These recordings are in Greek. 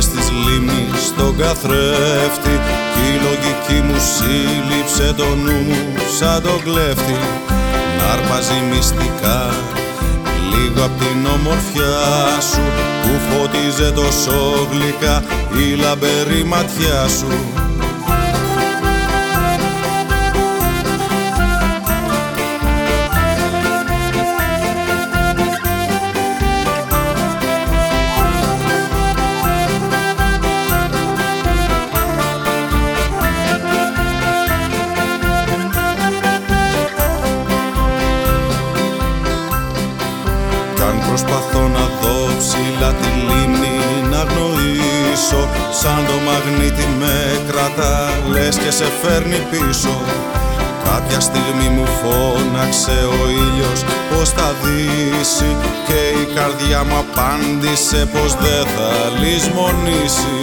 πληγές της λίμνης στον καθρέφτη. Κι η λογική μου σύλληψε το νου μου σαν τον κλέφτη. Να αρπάζει μυστικά λίγο απ' την ομορφιά σου που φώτιζε τόσο γλυκά η λαμπερή ματιά σου Προσπαθώ να δω ψηλά τη λίμνη να γνωρίσω. Σαν το μαγνήτη με κρατά λες και σε φέρνει πίσω. Κάποια στιγμή μου φώναξε ο ήλιος πως θα δύσει. Και η καρδιά μου απάντησε πως δεν θα λησμονήσει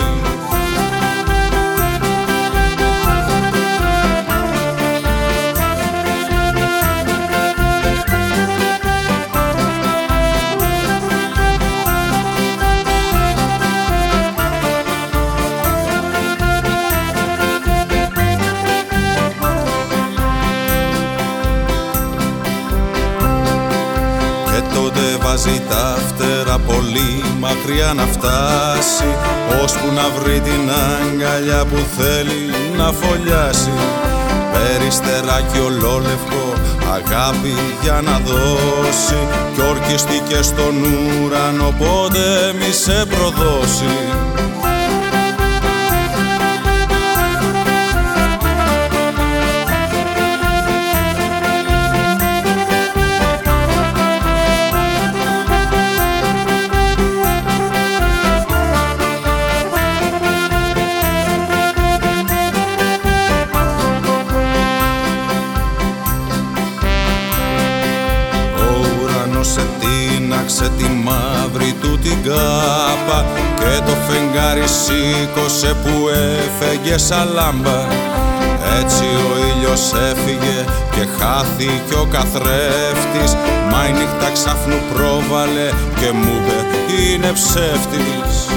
βάζει τα φτερά πολύ μακριά να φτάσει. Ώσπου να βρει την αγκαλιά που θέλει να φωλιάσει. Περιστεράκι ολόλευκο αγάπη για να δώσει. Κι ορκιστήκε στον ουρανό πότε μη σε προδώσει σε τη μαύρη του την κάπα και το φεγγάρι σήκωσε που έφεγε σαν λάμπα έτσι ο ήλιος έφυγε και χάθηκε ο καθρέφτης. Μα η νύχτα ξάφνου πρόβαλε και μου είπε είναι ψεύτης